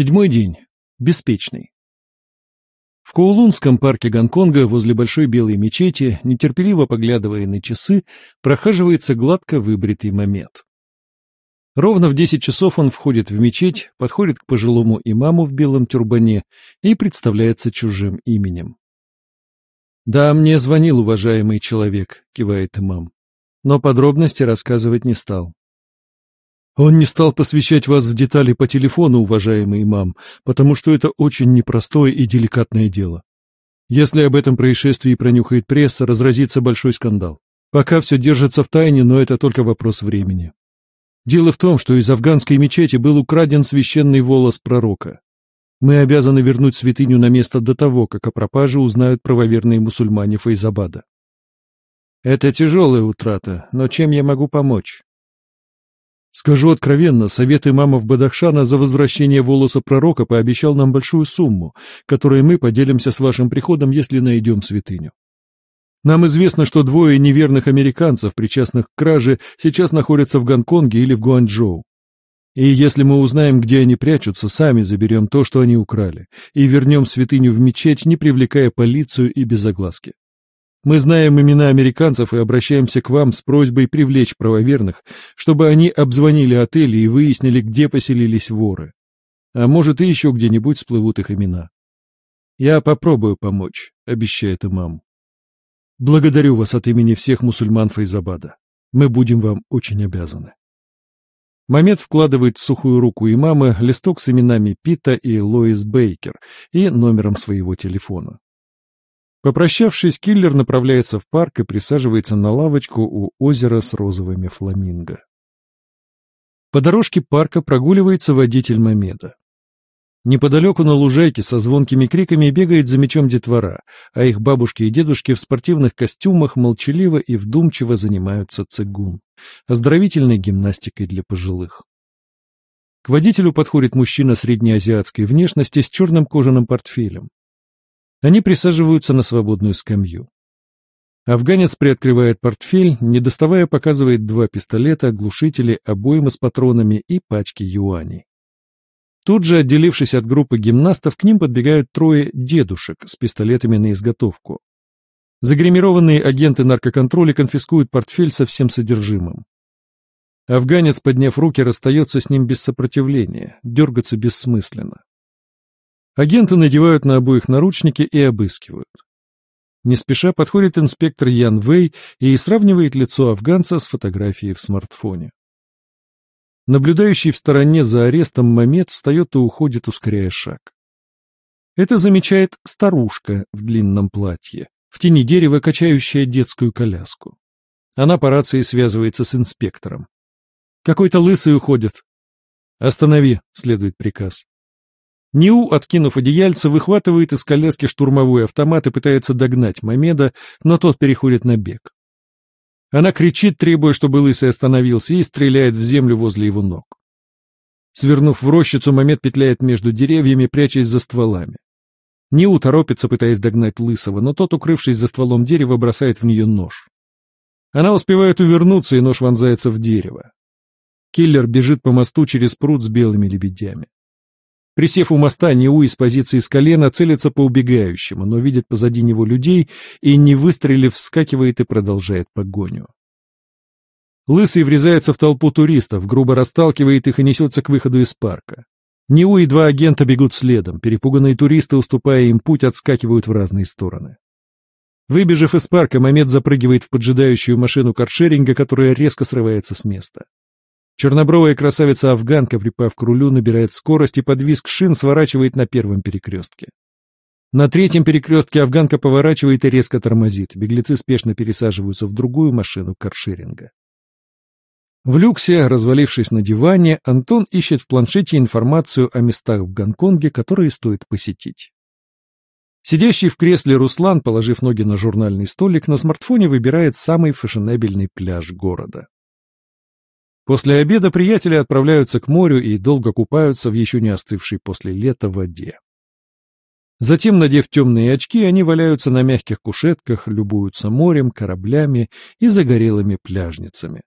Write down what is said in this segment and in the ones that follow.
Седьмой день. Беспечный. В Коулунском парке Гонконга возле большой белой мечети, нетерпеливо поглядывая на часы, прохаживается гладко выбритый момент. Ровно в десять часов он входит в мечеть, подходит к пожилому имаму в белом тюрбане и представляется чужим именем. «Да, мне звонил уважаемый человек», — кивает имам, но подробности рассказывать не стал. Он не стал посвящать вас в детали по телефону, уважаемый имам, потому что это очень непростое и деликатное дело. Если об этом происшествии пронюхает пресса, разразится большой скандал. Пока все держится в тайне, но это только вопрос времени. Дело в том, что из афганской мечети был украден священный волос пророка. Мы обязаны вернуть святыню на место до того, как о пропаже узнают правоверные мусульмане Фейзабада. Это тяжелая утрата, но чем я могу помочь? Скажу откровенно, совет имамов Бадахшана за возвращение волоса пророка пообещал нам большую сумму, которой мы поделимся с вашим приходом, если найдем святыню. Нам известно, что двое неверных американцев, причастных к краже, сейчас находятся в Гонконге или в Гуанчжоу. И если мы узнаем, где они прячутся, сами заберем то, что они украли, и вернем святыню в мечеть, не привлекая полицию и без огласки. Мы знаем имена американцев и обращаемся к вам с просьбой привлечь правоверных, чтобы они обзвонили отели и выяснили, где поселились воры. А может, и еще где-нибудь всплывут их имена. Я попробую помочь, обещает имам. Благодарю вас от имени всех мусульман Файзабада. Мы будем вам очень обязаны. Момент вкладывает в сухую руку имама листок с именами Пита и Лоис Бейкер и номером своего телефона. Попрощавшись, киллер направляется в парк и присаживается на лавочку у озера с розовыми фламинго. По дорожке парка прогуливается водитель Мамеда. Неподалеку на лужайке со звонкими криками бегает за мечом детвора, а их бабушки и дедушки в спортивных костюмах молчаливо и вдумчиво занимаются цигун, оздоровительной гимнастикой для пожилых. К водителю подходит мужчина среднеазиатской внешности с черным кожаным портфелем. Они присаживаются на свободную скамью. Афганец приоткрывает портфель, не доставая показывает два пистолета, глушители, обоймы с патронами и пачки юаней. Тут же, отделившись от группы гимнастов, к ним подбегают трое дедушек с пистолетами на изготовку. Загримированные агенты наркоконтроля конфискуют портфель со всем содержимым. Афганец, подняв руки, расстается с ним без сопротивления, дергаться бессмысленно. Агенты надевают на обоих наручники и обыскивают. Не спеша подходит инспектор Ян Вэй и сравнивает лицо афганца с фотографией в смартфоне. Наблюдающий в стороне за арестом Мамед встает и уходит, ускоряя шаг. Это замечает старушка в длинном платье, в тени дерева, качающая детскую коляску. Она по рации связывается с инспектором. «Какой-то лысый уходит». «Останови», — следует приказ. Ниу, откинув одеяльце, выхватывает из коляски штурмовой автомат и пытается догнать Мамеда, но тот переходит на бег. Она кричит, требуя, чтобы Лысый остановился, и стреляет в землю возле его ног. Свернув в рощицу, Мамед петляет между деревьями, прячась за стволами. Ниу торопится, пытаясь догнать Лысого, но тот, укрывшись за стволом дерева, бросает в нее нож. Она успевает увернуться, и нож вонзается в дерево. Киллер бежит по мосту через пруд с белыми лебедями. Присев у моста, Неу из позиции с колена целится по убегающему, но видит позади него людей и, не выстрелив, вскакивает и продолжает погоню. Лысый врезается в толпу туристов, грубо расталкивает их и несется к выходу из парка. Неу и два агента бегут следом, перепуганные туристы, уступая им путь, отскакивают в разные стороны. Выбежав из парка, Мамед запрыгивает в поджидающую машину каршеринга, которая резко срывается с места. Чернобровая красавица-афганка, припав к рулю, набирает скорость и под визг шин сворачивает на первом перекрестке. На третьем перекрестке афганка поворачивает и резко тормозит. Беглецы спешно пересаживаются в другую машину каршеринга. В люксе, развалившись на диване, Антон ищет в планшете информацию о местах в Гонконге, которые стоит посетить. Сидящий в кресле Руслан, положив ноги на журнальный столик, на смартфоне выбирает самый фешенебельный пляж города. После обеда приятели отправляются к морю и долго купаются в еще не остывшей после лета воде. Затем, надев темные очки, они валяются на мягких кушетках, любуются морем, кораблями и загорелыми пляжницами.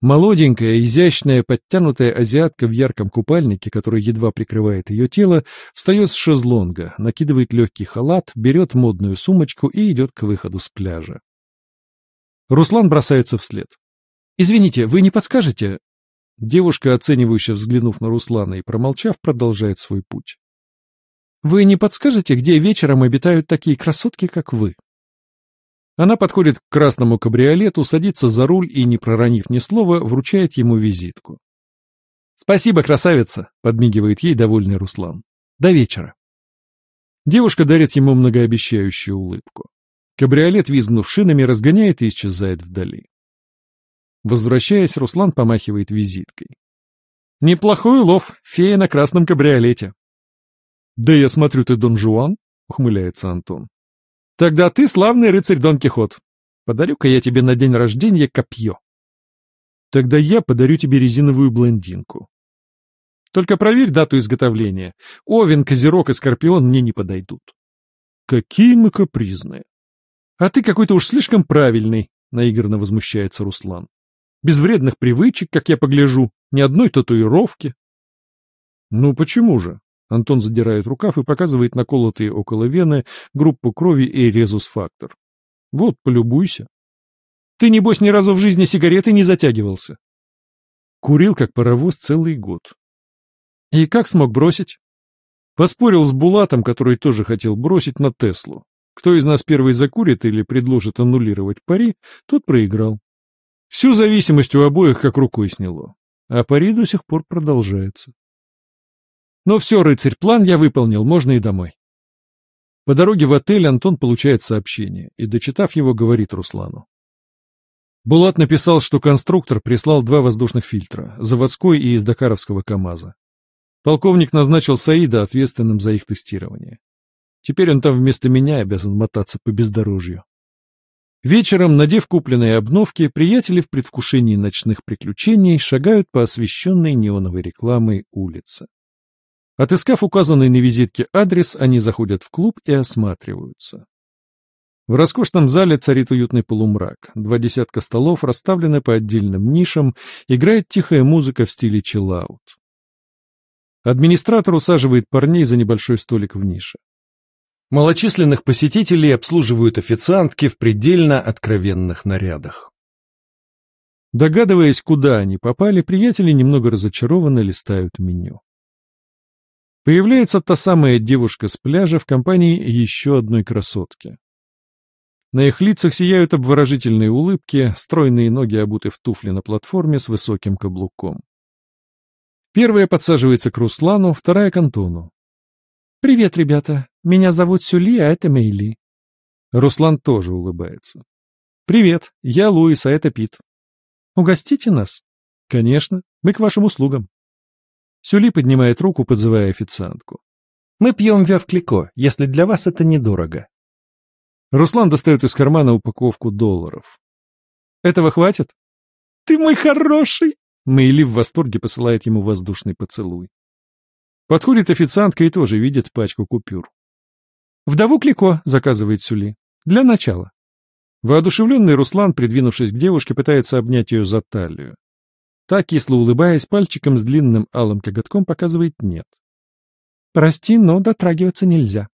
Молоденькая, изящная, подтянутая азиатка в ярком купальнике, который едва прикрывает ее тело, встает с шезлонга, накидывает легкий халат, берет модную сумочку и идет к выходу с пляжа. Руслан бросается вслед. «Извините, вы не подскажете?» Девушка, оценивающе взглянув на Руслана и промолчав, продолжает свой путь. «Вы не подскажете, где вечером обитают такие красотки, как вы?» Она подходит к красному кабриолету, садится за руль и, не проронив ни слова, вручает ему визитку. «Спасибо, красавица!» — подмигивает ей довольный Руслан. «До вечера!» Девушка дарит ему многообещающую улыбку. Кабриолет, визгнув шинами, разгоняет и исчезает вдали. Возвращаясь, Руслан помахивает визиткой. «Неплохой улов, фея на красном кабриолете». «Да я смотрю, ты Дон Жуан?» — ухмыляется Антон. Тогда ты славный рыцарь Дон Кихот. Подарю-ка я тебе на день рождения копье. Тогда я подарю тебе резиновую блондинку. Только проверь дату изготовления. Овен, Козерог и Скорпион мне не подойдут. Какие мы капризные. А ты какой-то уж слишком правильный, наигранно возмущается Руслан. Без вредных привычек, как я погляжу, ни одной татуировки. Ну почему же? Антон задирает рукав и показывает наколотые около вены группу крови и резус-фактор. Вот, полюбуйся. Ты, небось, ни разу в жизни сигареты не затягивался. Курил, как паровоз, целый год. И как смог бросить? Поспорил с Булатом, который тоже хотел бросить на Теслу. Кто из нас первый закурит или предложит аннулировать пари, тот проиграл. Всю зависимость у обоих как рукой сняло. А пари до сих пор продолжается. Но все, рыцарь, план я выполнил, можно и домой. По дороге в отель Антон получает сообщение и, дочитав его, говорит Руслану. Булат написал, что конструктор прислал два воздушных фильтра, заводской и из Дакаровского КАМАЗа. Полковник назначил Саида ответственным за их тестирование. Теперь он там вместо меня обязан мотаться по бездорожью. Вечером, надев купленные обновки, приятели в предвкушении ночных приключений шагают по освещенной неоновой рекламой улице. Отыскав указанный на визитке адрес, они заходят в клуб и осматриваются. В роскошном зале царит уютный полумрак. Два десятка столов расставлены по отдельным нишам, играет тихая музыка в стиле чиллаут. Администратор усаживает парней за небольшой столик в нише. Малочисленных посетителей обслуживают официантки в предельно откровенных нарядах. Догадываясь, куда они попали, приятели немного разочарованно листают меню. Появляется та самая девушка с пляжа в компании еще одной красотки. На их лицах сияют обворожительные улыбки, стройные ноги обуты в туфли на платформе с высоким каблуком. Первая подсаживается к Руслану, вторая — к Антону. «Привет, ребята. Меня зовут Сюли, а это Мейли». Руслан тоже улыбается. «Привет. Я Луис, а это Пит». «Угостите нас?» «Конечно. Мы к вашим услугам». Сюли поднимает руку, подзывая официантку. «Мы пьем вявклико, если для вас это недорого». Руслан достает из кармана упаковку долларов. «Этого хватит?» «Ты мой хороший!» Мэйли в восторге посылает ему воздушный поцелуй. Подходит официантка и тоже видит пачку купюр. «Вдову Клико», — заказывает Сюли. «Для начала». Воодушевленный Руслан, придвинувшись к девушке, пытается обнять ее за талию. Та, кисло улыбаясь, пальчиком с длинным алым коготком показывает «нет». «Прости, но дотрагиваться нельзя».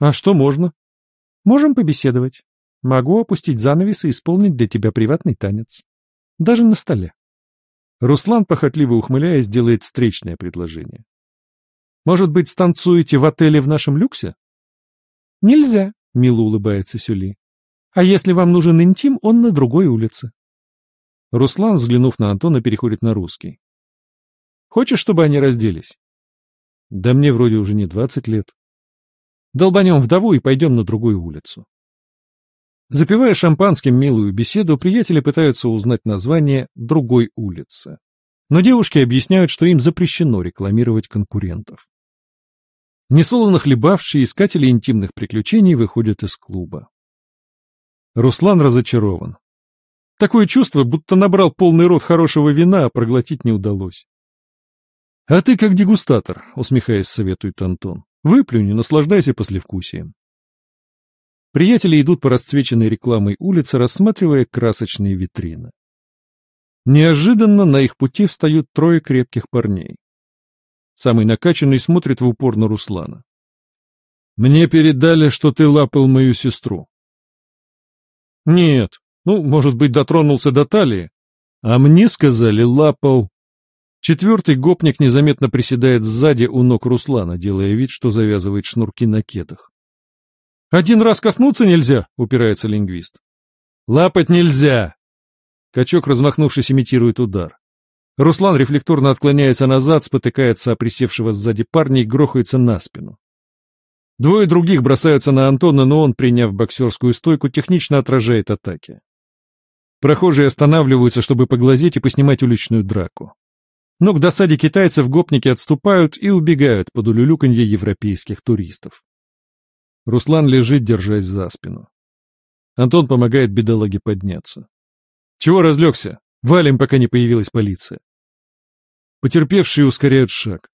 «А что можно?» «Можем побеседовать. Могу опустить занавес и исполнить для тебя приватный танец. Даже на столе». Руслан, похотливо ухмыляясь, делает встречное предложение. «Может быть, станцуете в отеле в нашем люксе?» «Нельзя», — мило улыбается Сюли. «А если вам нужен интим, он на другой улице». Руслан, взглянув на Антона, переходит на русский. «Хочешь, чтобы они разделись?» «Да мне вроде уже не двадцать лет. Долбанем вдову и пойдем на другую улицу». Запивая шампанским милую беседу, приятели пытаются узнать название другой улицы. Но девушки объясняют, что им запрещено рекламировать конкурентов. Несолоно хлебавшие искатели интимных приключений выходят из клуба. Руслан разочарован. Такое чувство, будто набрал полный рот хорошего вина, а проглотить не удалось. — А ты как дегустатор, — усмехаясь, советует Антон. — Выплюнь и наслаждайся послевкусием. Приятели идут по расцвеченной рекламой улице, рассматривая красочные витрины. Неожиданно на их пути встают трое крепких парней. Самый накачанный смотрит в упор на Руслана. «Мне передали, что ты лапал мою сестру». «Нет, ну, может быть, дотронулся до талии. А мне сказали, лапал». Четвертый гопник незаметно приседает сзади у ног Руслана, делая вид, что завязывает шнурки на кедах. «Один раз коснуться нельзя?» — упирается лингвист. «Лапать нельзя!» Качок, размахнувшись, имитирует удар. Руслан рефлекторно отклоняется назад, спотыкается о присевшего сзади парня и грохается на спину. Двое других бросаются на Антона, но он, приняв боксерскую стойку, технично отражает атаки. Прохожие останавливаются, чтобы поглазеть и поснимать уличную драку. Но к досаде китайцев гопники отступают и убегают под улюлюканье европейских туристов. Руслан лежит, держась за спину. Антон помогает бедолаге подняться. «Чего разлегся? Валим, пока не появилась полиция». Потерпевшие ускоряют шаг.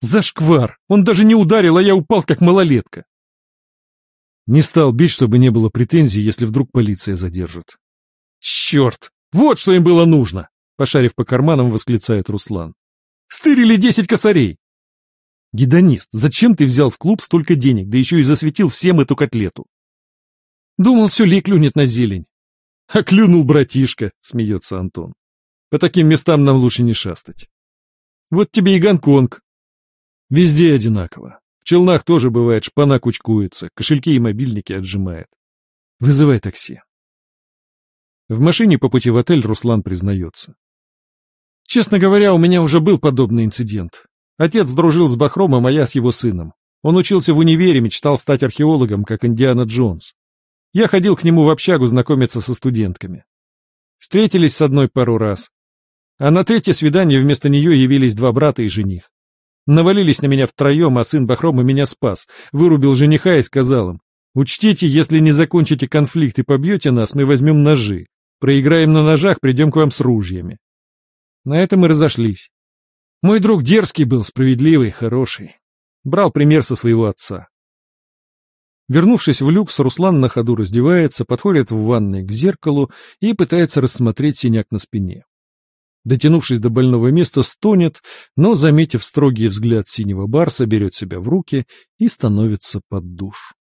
«Зашквар! Он даже не ударил, а я упал, как малолетка!» Не стал бить, чтобы не было претензий, если вдруг полиция задержит. «Черт! Вот что им было нужно!» Пошарив по карманам, восклицает Руслан. «Стырили десять косарей!» «Гедонист, зачем ты взял в клуб столько денег, да еще и засветил всем эту котлету?» Думал, все ли клюнет на зелень. А клюнул братишка, смеется Антон. По таким местам нам лучше не шастать. Вот тебе и Гонконг. Везде одинаково. В Челнах тоже бывает, шпана кучкуется, кошельки и мобильники отжимает. Вызывай такси. В машине по пути в отель Руслан признается. Честно говоря, у меня уже был подобный инцидент. Отец дружил с Бахромом, а я с его сыном. Он учился в универе, мечтал стать археологом, как Индиана Джонс. Я ходил к нему в общагу знакомиться со студентками. Встретились с одной пару раз. А на третье свидание вместо нее явились два брата и жених. Навалились на меня втроем, а сын Бахрома меня спас, вырубил жениха и сказал им, «Учтите, если не закончите конфликт и побьете нас, мы возьмем ножи. Проиграем на ножах, придем к вам с ружьями». На этом мы разошлись. Мой друг дерзкий был, справедливый, хороший. Брал пример со своего отца. Вернувшись в люкс, Руслан на ходу раздевается, подходит в ванной к зеркалу и пытается рассмотреть синяк на спине. Дотянувшись до больного места, стонет, но, заметив строгий взгляд синего барса, берет себя в руки и становится под душ.